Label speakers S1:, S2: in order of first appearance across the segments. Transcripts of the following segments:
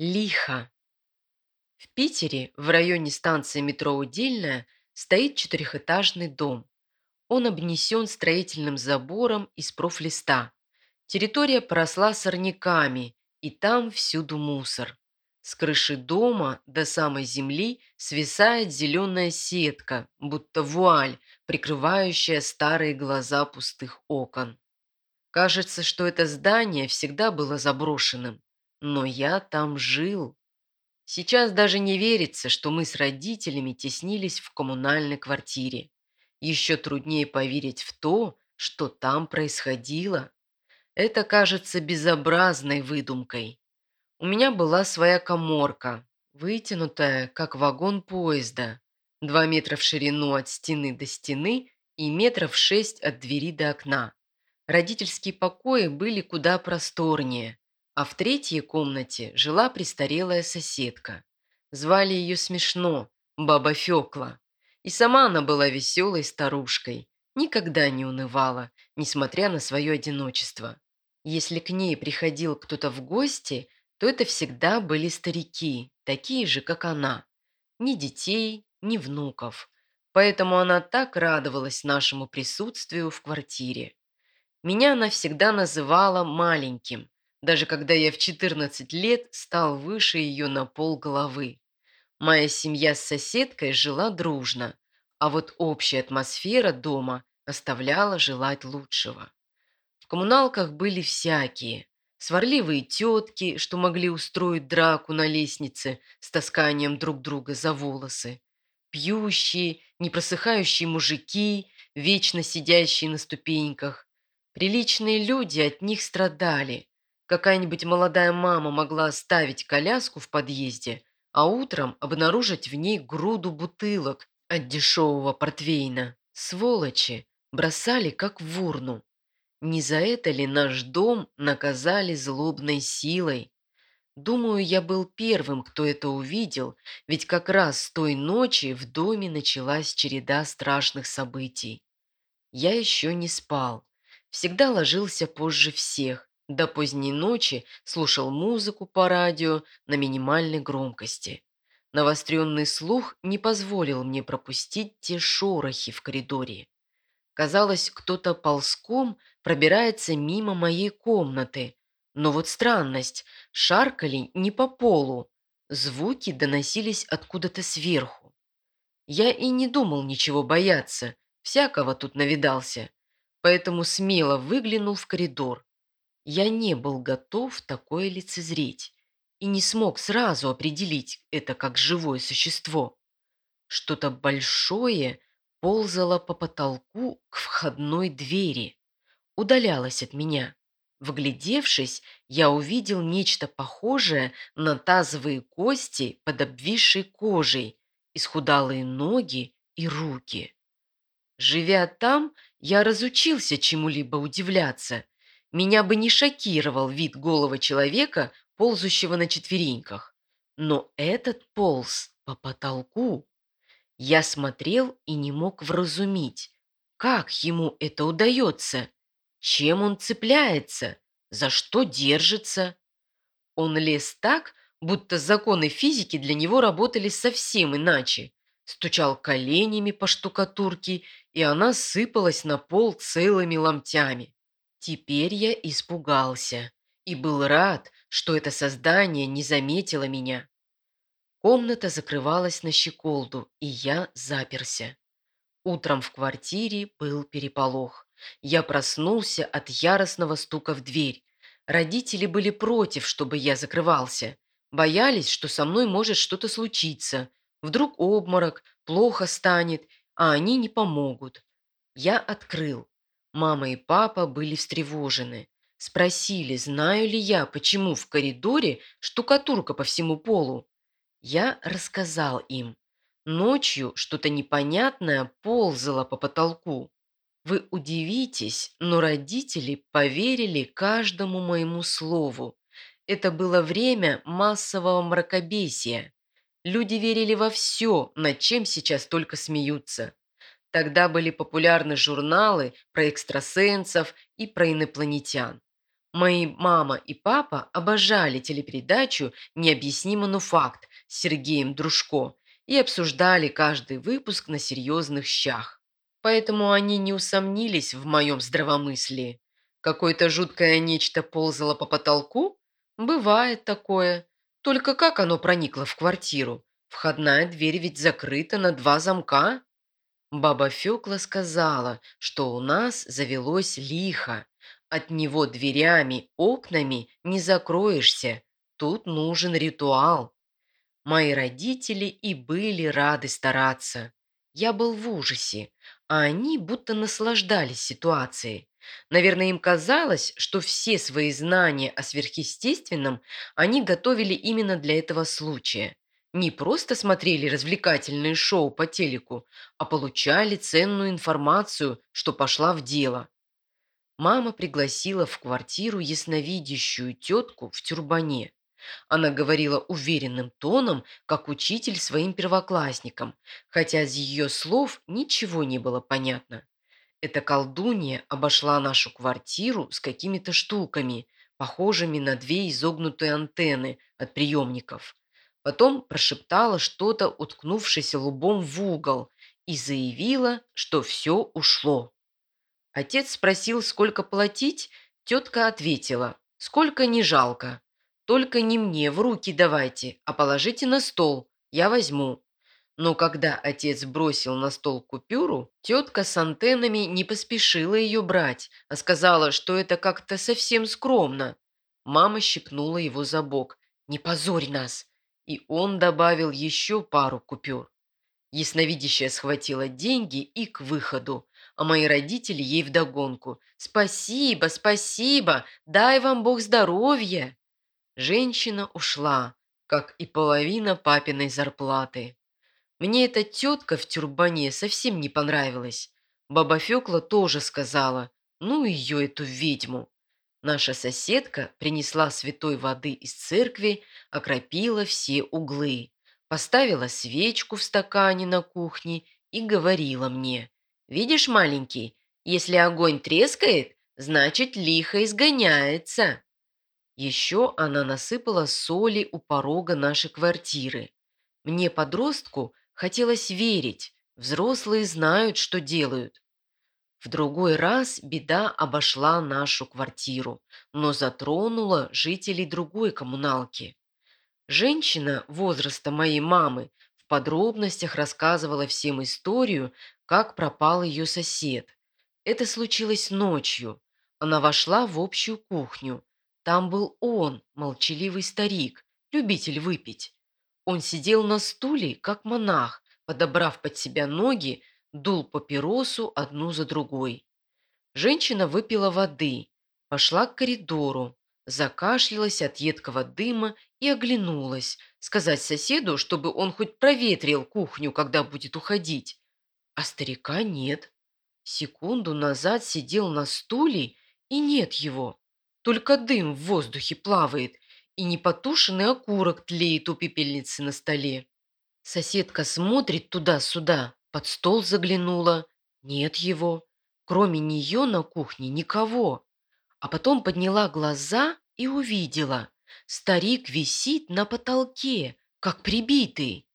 S1: Лихо. В Питере, в районе станции метро «Удельная», стоит четырехэтажный дом. Он обнесен строительным забором из профлиста. Территория поросла сорняками, и там всюду мусор. С крыши дома до самой земли свисает зеленая сетка, будто вуаль, прикрывающая старые глаза пустых окон. Кажется, что это здание всегда было заброшенным. Но я там жил. Сейчас даже не верится, что мы с родителями теснились в коммунальной квартире. Еще труднее поверить в то, что там происходило. Это кажется безобразной выдумкой. У меня была своя коморка, вытянутая, как вагон поезда, два метра в ширину от стены до стены и метров шесть от двери до окна. Родительские покои были куда просторнее, а в третьей комнате жила престарелая соседка. Звали ее смешно – Баба Фекла. И сама она была веселой старушкой, никогда не унывала, несмотря на свое одиночество. Если к ней приходил кто-то в гости, то это всегда были старики, такие же, как она. Ни детей, ни внуков. Поэтому она так радовалась нашему присутствию в квартире. Меня она всегда называла маленьким, даже когда я в 14 лет стал выше ее на пол головы. Моя семья с соседкой жила дружно, а вот общая атмосфера дома оставляла желать лучшего. В коммуналках были всякие. Сварливые тетки, что могли устроить драку на лестнице с тасканием друг друга за волосы. Пьющие, непросыхающие мужики, вечно сидящие на ступеньках. Приличные люди от них страдали – Какая-нибудь молодая мама могла оставить коляску в подъезде, а утром обнаружить в ней груду бутылок от дешевого портвейна. Сволочи бросали как в урну. Не за это ли наш дом наказали злобной силой? Думаю, я был первым, кто это увидел, ведь как раз с той ночи в доме началась череда страшных событий. Я еще не спал. Всегда ложился позже всех, до поздней ночи слушал музыку по радио на минимальной громкости. Навостренный слух не позволил мне пропустить те шорохи в коридоре. Казалось, кто-то ползком пробирается мимо моей комнаты. Но вот странность, шаркали не по полу. Звуки доносились откуда-то сверху. Я и не думал ничего бояться, всякого тут навидался. Поэтому смело выглянул в коридор. Я не был готов такое лицезреть и не смог сразу определить это как живое существо. Что-то большое ползало по потолку к входной двери, удалялось от меня. Вглядевшись, я увидел нечто похожее на тазовые кости под обвисшей кожей, исхудалые ноги и руки. Живя там, я разучился чему-либо удивляться меня бы не шокировал вид голого человека, ползущего на четвереньках. Но этот полз по потолку. Я смотрел и не мог вразумить, как ему это удается, чем он цепляется, за что держится. Он лез так, будто законы физики для него работали совсем иначе. Стучал коленями по штукатурке, и она сыпалась на пол целыми ломтями. Теперь я испугался и был рад, что это создание не заметило меня. Комната закрывалась на щеколду, и я заперся. Утром в квартире был переполох. Я проснулся от яростного стука в дверь. Родители были против, чтобы я закрывался. Боялись, что со мной может что-то случиться. Вдруг обморок, плохо станет, а они не помогут. Я открыл. Мама и папа были встревожены. Спросили, знаю ли я, почему в коридоре штукатурка по всему полу. Я рассказал им. Ночью что-то непонятное ползало по потолку. Вы удивитесь, но родители поверили каждому моему слову. Это было время массового мракобесия. Люди верили во все, над чем сейчас только смеются. Тогда были популярны журналы про экстрасенсов и про инопланетян. Мои мама и папа обожали телепередачу «Необъяснимо, но факт» с Сергеем Дружко и обсуждали каждый выпуск на серьезных щах. Поэтому они не усомнились в моем здравомыслии. Какое-то жуткое нечто ползало по потолку? Бывает такое. Только как оно проникло в квартиру? Входная дверь ведь закрыта на два замка. Баба Фёкла сказала, что у нас завелось лихо. От него дверями, окнами не закроешься. Тут нужен ритуал. Мои родители и были рады стараться. Я был в ужасе, а они будто наслаждались ситуацией. Наверное, им казалось, что все свои знания о сверхъестественном они готовили именно для этого случая. Не просто смотрели развлекательные шоу по телеку, а получали ценную информацию, что пошла в дело. Мама пригласила в квартиру ясновидящую тетку в тюрбане. Она говорила уверенным тоном, как учитель своим первоклассникам, хотя из ее слов ничего не было понятно. Эта колдунья обошла нашу квартиру с какими-то штуками, похожими на две изогнутые антенны от приемников. Потом прошептала что-то, уткнувшись лбом в угол, и заявила, что все ушло. Отец спросил, сколько платить, тетка ответила, сколько не жалко. Только не мне в руки давайте, а положите на стол, я возьму. Но когда отец бросил на стол купюру, тетка с антеннами не поспешила ее брать, а сказала, что это как-то совсем скромно. Мама щипнула его за бок. «Не позорь нас!» И он добавил еще пару купюр. Ясновидящая схватила деньги и к выходу, а мои родители ей вдогонку. «Спасибо, спасибо! Дай вам Бог здоровья!» Женщина ушла, как и половина папиной зарплаты. Мне эта тетка в тюрбане совсем не понравилась. Баба Фекла тоже сказала, ну ее эту ведьму. Наша соседка принесла святой воды из церкви, окропила все углы, поставила свечку в стакане на кухне и говорила мне, «Видишь, маленький, если огонь трескает, значит, лихо изгоняется». Еще она насыпала соли у порога нашей квартиры. Мне, подростку, Хотелось верить, взрослые знают, что делают. В другой раз беда обошла нашу квартиру, но затронула жителей другой коммуналки. Женщина возраста моей мамы в подробностях рассказывала всем историю, как пропал ее сосед. Это случилось ночью. Она вошла в общую кухню. Там был он, молчаливый старик, любитель выпить. Он сидел на стуле, как монах, подобрав под себя ноги, дул папиросу одну за другой. Женщина выпила воды, пошла к коридору, закашлялась от едкого дыма и оглянулась, сказать соседу, чтобы он хоть проветрил кухню, когда будет уходить. А старика нет. Секунду назад сидел на стуле, и нет его. Только дым в воздухе плавает, и непотушенный окурок тлеет у пепельницы на столе. Соседка смотрит туда-сюда, под стол заглянула. Нет его. Кроме нее на кухне никого. А потом подняла глаза и увидела. Старик висит на потолке, как прибитый.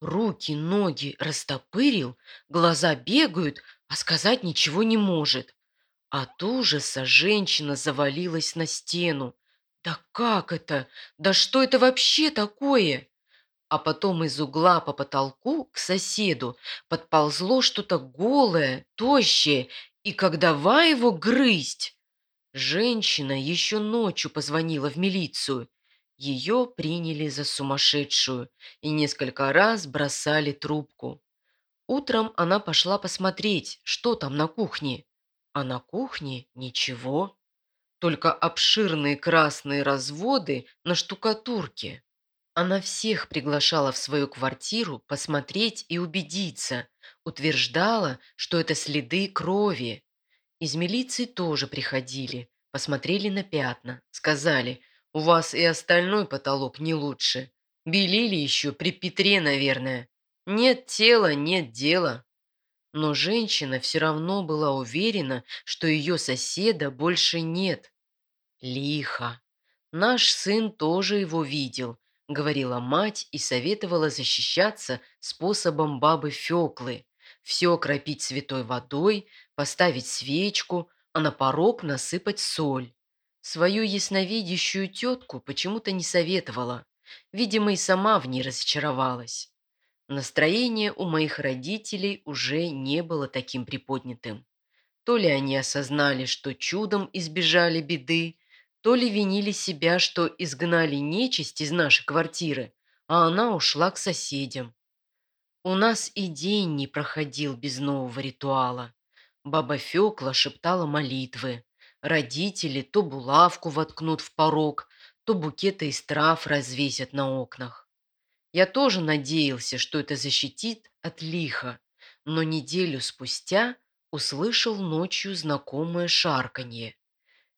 S1: Руки, ноги растопырил, глаза бегают, а сказать ничего не может. От ужаса женщина завалилась на стену. Да как это? Да что это вообще такое? А потом из угла по потолку к соседу подползло что-то голое, тощее, и как давай его грызть. Женщина еще ночью позвонила в милицию. Ее приняли за сумасшедшую и несколько раз бросали трубку. Утром она пошла посмотреть, что там на кухне. А на кухне ничего только обширные красные разводы на штукатурке. Она всех приглашала в свою квартиру посмотреть и убедиться, утверждала, что это следы крови. Из милиции тоже приходили, посмотрели на пятна, сказали, у вас и остальной потолок не лучше. Белили еще при Петре, наверное. Нет тела, нет дела. Но женщина все равно была уверена, что ее соседа больше нет. Лихо. Наш сын тоже его видел, говорила мать и советовала защищаться способом бабы Феклы. Все окропить святой водой, поставить свечку, а на порог насыпать соль. Свою ясновидящую тетку почему-то не советовала. Видимо, и сама в ней разочаровалась. Настроение у моих родителей уже не было таким приподнятым. То ли они осознали, что чудом избежали беды, то ли винили себя, что изгнали нечисть из нашей квартиры, а она ушла к соседям. У нас и день не проходил без нового ритуала. Баба Фёкла шептала молитвы. Родители то булавку воткнут в порог, то букеты из трав развесят на окнах. Я тоже надеялся, что это защитит от лиха, но неделю спустя услышал ночью знакомое шарканье.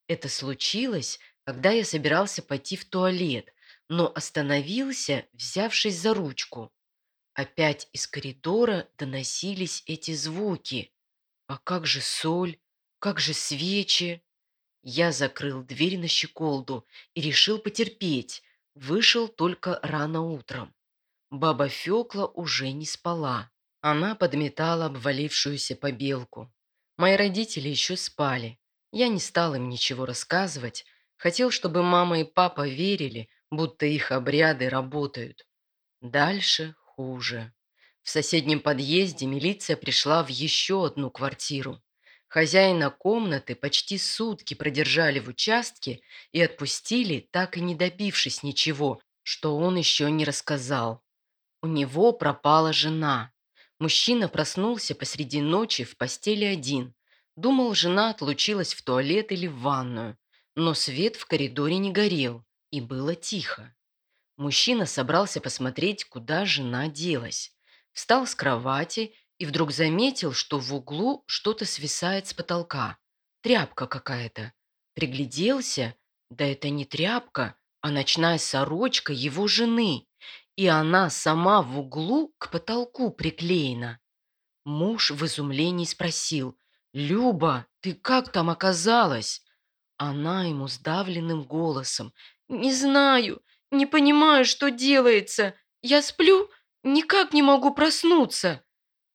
S1: Это случилось, когда я собирался пойти в туалет, но остановился, взявшись за ручку. Опять из коридора доносились эти звуки. А как же соль? Как же свечи? Я закрыл дверь на щеколду и решил потерпеть. Вышел только рано утром. Баба Фёкла уже не спала. Она подметала обвалившуюся побелку. Мои родители еще спали. Я не стал им ничего рассказывать. Хотел, чтобы мама и папа верили, будто их обряды работают. Дальше хуже. В соседнем подъезде милиция пришла в еще одну квартиру. Хозяина комнаты почти сутки продержали в участке и отпустили, так и не добившись ничего, что он еще не рассказал. У него пропала жена. Мужчина проснулся посреди ночи в постели один. Думал, жена отлучилась в туалет или в ванную. Но свет в коридоре не горел, и было тихо. Мужчина собрался посмотреть, куда жена делась. Встал с кровати и вдруг заметил, что в углу что-то свисает с потолка. Тряпка какая-то. Пригляделся. Да это не тряпка, а ночная сорочка его жены. И она сама в углу к потолку приклеена. Муж в изумлении спросил, «Люба, ты как там оказалась?» Она ему сдавленным голосом. «Не знаю, не понимаю, что делается. Я сплю, никак не могу проснуться».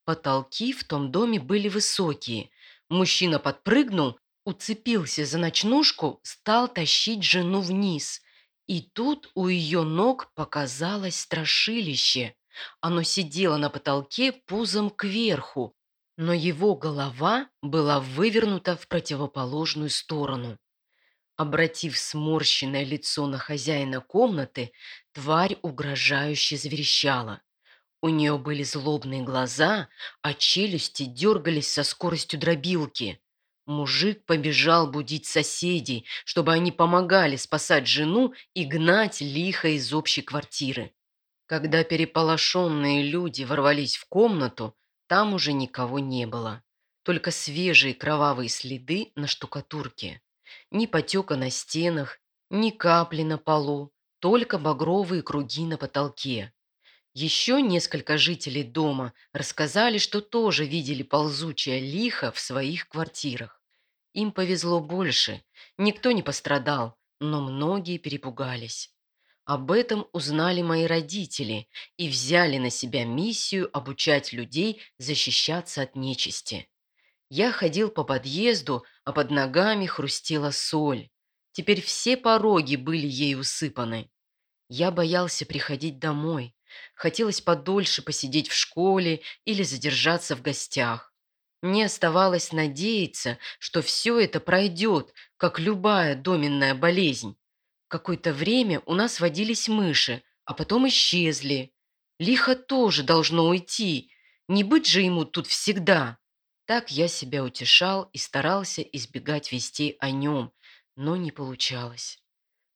S1: Потолки в том доме были высокие. Мужчина подпрыгнул, уцепился за ночнушку, стал тащить жену вниз. И тут у ее ног показалось страшилище. Оно сидело на потолке пузом кверху, но его голова была вывернута в противоположную сторону. Обратив сморщенное лицо на хозяина комнаты, тварь угрожающе заверещала. У нее были злобные глаза, а челюсти дергались со скоростью дробилки. Мужик побежал будить соседей, чтобы они помогали спасать жену и гнать лихо из общей квартиры. Когда переполошенные люди ворвались в комнату, там уже никого не было. Только свежие кровавые следы на штукатурке. Ни потека на стенах, ни капли на полу, только багровые круги на потолке. Еще несколько жителей дома рассказали, что тоже видели ползучее лихо в своих квартирах. Им повезло больше, никто не пострадал, но многие перепугались. Об этом узнали мои родители и взяли на себя миссию обучать людей защищаться от нечисти. Я ходил по подъезду, а под ногами хрустела соль. Теперь все пороги были ей усыпаны. Я боялся приходить домой. Хотелось подольше посидеть в школе или задержаться в гостях. Мне оставалось надеяться, что все это пройдет, как любая доменная болезнь. Какое-то время у нас водились мыши, а потом исчезли. Лихо тоже должно уйти. Не быть же ему тут всегда. Так я себя утешал и старался избегать вести о нем, но не получалось.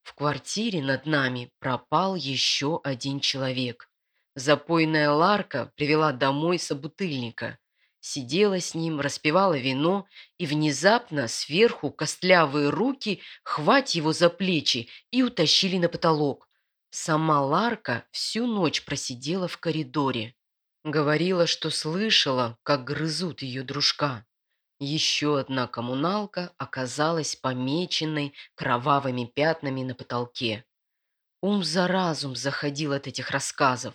S1: В квартире над нами пропал еще один человек. Запойная Ларка привела домой собутыльника. Сидела с ним, распивала вино, и внезапно сверху костлявые руки хвать его за плечи и утащили на потолок. Сама Ларка всю ночь просидела в коридоре. Говорила, что слышала, как грызут ее дружка. Еще одна коммуналка оказалась помеченной кровавыми пятнами на потолке. Ум за разум заходил от этих рассказов.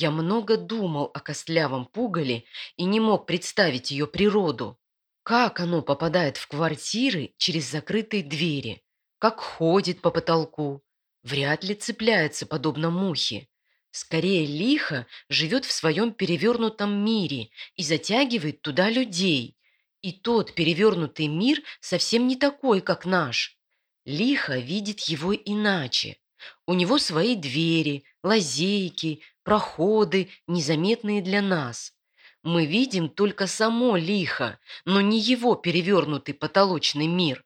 S1: Я много думал о костлявом пугале и не мог представить ее природу. Как оно попадает в квартиры через закрытые двери? Как ходит по потолку? Вряд ли цепляется, подобно мухе. Скорее, лихо живет в своем перевернутом мире и затягивает туда людей. И тот перевернутый мир совсем не такой, как наш. Лихо видит его иначе. У него свои двери, лазейки, проходы, незаметные для нас. Мы видим только само лихо, но не его перевернутый потолочный мир.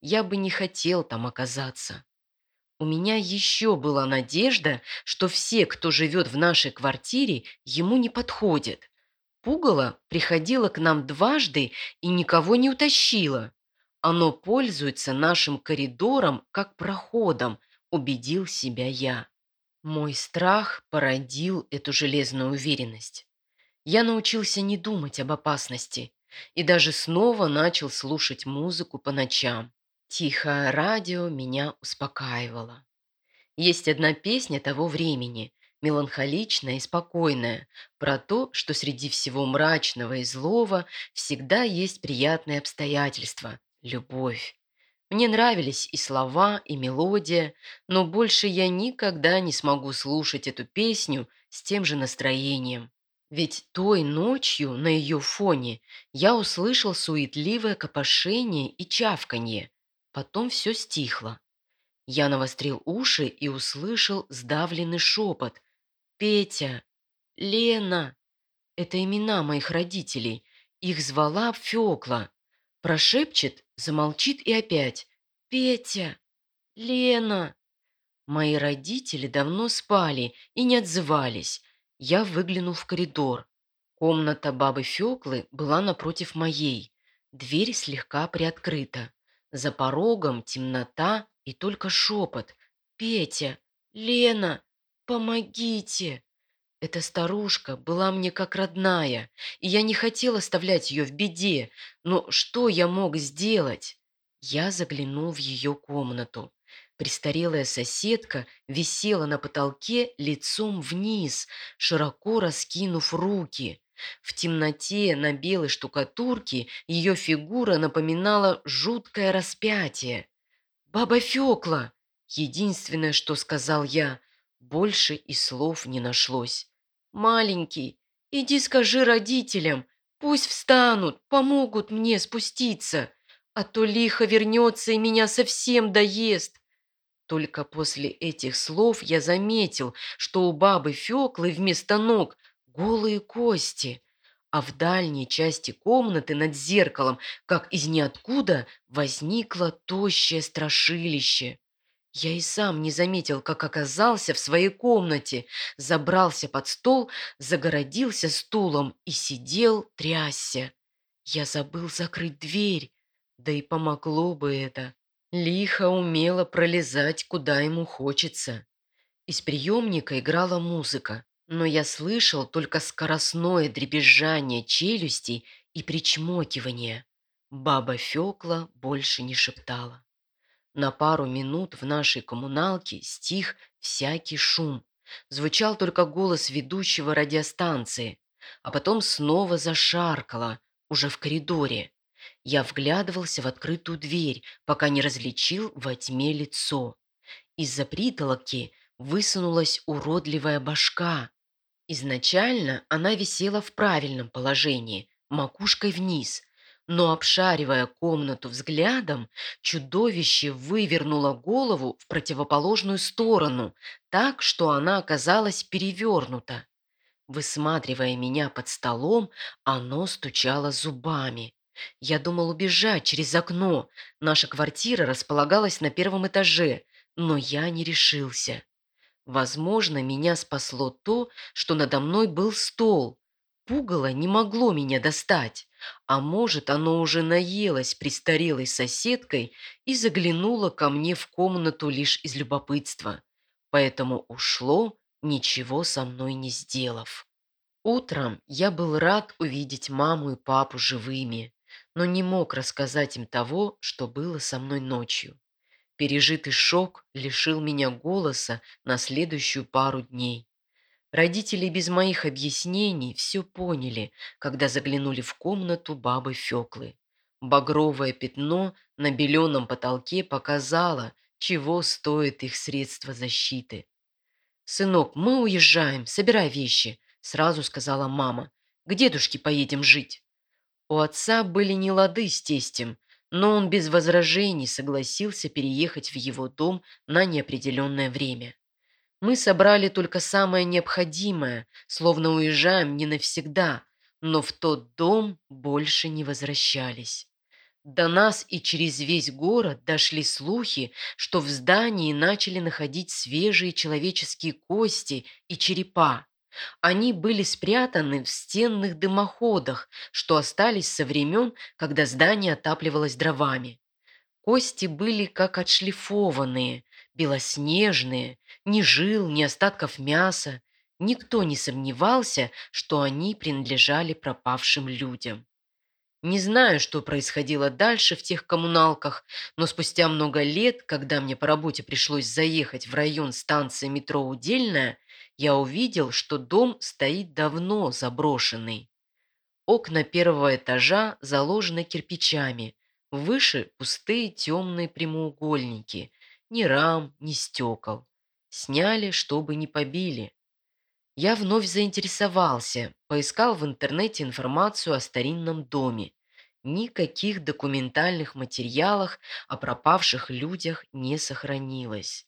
S1: Я бы не хотел там оказаться. У меня еще была надежда, что все, кто живет в нашей квартире, ему не подходят. Пугало приходило к нам дважды и никого не утащило. Оно пользуется нашим коридором как проходом, убедил себя я. Мой страх породил эту железную уверенность. Я научился не думать об опасности и даже снова начал слушать музыку по ночам. Тихое радио меня успокаивало. Есть одна песня того времени, меланхоличная и спокойная, про то, что среди всего мрачного и злого всегда есть приятные обстоятельства – любовь. Мне нравились и слова, и мелодия, но больше я никогда не смогу слушать эту песню с тем же настроением. Ведь той ночью на ее фоне я услышал суетливое копошение и чавканье. Потом все стихло. Я навострил уши и услышал сдавленный шепот. «Петя! Лена!» Это имена моих родителей. Их звала Фёкла. Прошепчет, замолчит и опять. «Петя! Лена!» Мои родители давно спали и не отзывались. Я выглянул в коридор. Комната бабы Феклы была напротив моей. Дверь слегка приоткрыта. За порогом темнота и только шепот. «Петя! Лена! Помогите!» Эта старушка была мне как родная, и я не хотел оставлять ее в беде, но что я мог сделать? Я заглянул в ее комнату. Престарелая соседка висела на потолке лицом вниз, широко раскинув руки. В темноте на белой штукатурке ее фигура напоминала жуткое распятие. «Баба Фекла!» — единственное, что сказал я. Больше и слов не нашлось. «Маленький, иди скажи родителям, пусть встанут, помогут мне спуститься, а то лихо вернется и меня совсем доест». Только после этих слов я заметил, что у бабы Феклы вместо ног голые кости, а в дальней части комнаты над зеркалом, как из ниоткуда, возникло тощее страшилище. Я и сам не заметил, как оказался в своей комнате, забрался под стол, загородился стулом и сидел, трясся. Я забыл закрыть дверь, да и помогло бы это. Лихо умело пролезать, куда ему хочется. Из приемника играла музыка, но я слышал только скоростное дребезжание челюстей и причмокивание. Баба Фёкла больше не шептала. На пару минут в нашей коммуналке стих всякий шум. Звучал только голос ведущего радиостанции, а потом снова зашаркало, уже в коридоре. Я вглядывался в открытую дверь, пока не различил во тьме лицо. Из-за притолоки высунулась уродливая башка. Изначально она висела в правильном положении, макушкой вниз – но, обшаривая комнату взглядом, чудовище вывернуло голову в противоположную сторону, так, что она оказалась перевернута. Высматривая меня под столом, оно стучало зубами. Я думал убежать через окно. Наша квартира располагалась на первом этаже, но я не решился. Возможно, меня спасло то, что надо мной был стол. Пугало не могло меня достать. А может, оно уже наелось престарелой соседкой и заглянуло ко мне в комнату лишь из любопытства. Поэтому ушло, ничего со мной не сделав. Утром я был рад увидеть маму и папу живыми. но не мог рассказать им того, что было со мной ночью. Пережитый шок лишил меня голоса на следующую пару дней. Родители без моих объяснений все поняли, когда заглянули в комнату бабы Феклы. Багровое пятно на беленом потолке показало, чего стоит их средство защиты. «Сынок, мы уезжаем, собирай вещи», — сразу сказала мама. «К дедушке поедем жить». У отца были не лады с тестем, но он без возражений согласился переехать в его дом на неопределенное время. Мы собрали только самое необходимое, словно уезжаем не навсегда, но в тот дом больше не возвращались. До нас и через весь город дошли слухи, что в здании начали находить свежие человеческие кости и черепа. Они были спрятаны в стенных дымоходах, что остались со времен, когда здание отапливалось дровами. Кости были как отшлифованные, белоснежные, ни жил, ни остатков мяса. Никто не сомневался, что они принадлежали пропавшим людям. Не знаю, что происходило дальше в тех коммуналках, но спустя много лет, когда мне по работе пришлось заехать в район станции метро «Удельная», я увидел, что дом стоит давно заброшенный. Окна первого этажа заложены кирпичами, выше пустые темные прямоугольники, ни рам, ни стекол. Сняли, чтобы не побили. Я вновь заинтересовался, поискал в интернете информацию о старинном доме. Никаких документальных материалах о пропавших людях не сохранилось.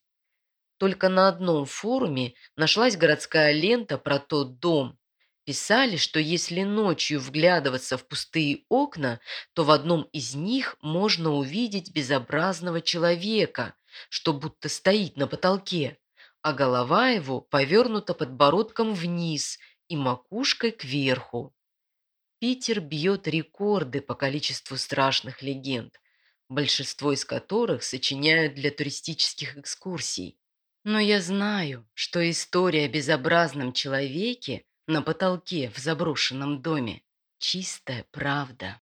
S1: Только на одном форуме нашлась городская лента про тот дом. Писали, что если ночью вглядываться в пустые окна, то в одном из них можно увидеть безобразного человека, что будто стоит на потолке а голова его повернута подбородком вниз и макушкой кверху. Питер бьет рекорды по количеству страшных легенд, большинство из которых сочиняют для туристических экскурсий. Но я знаю, что история о безобразном человеке на потолке в заброшенном доме – чистая правда.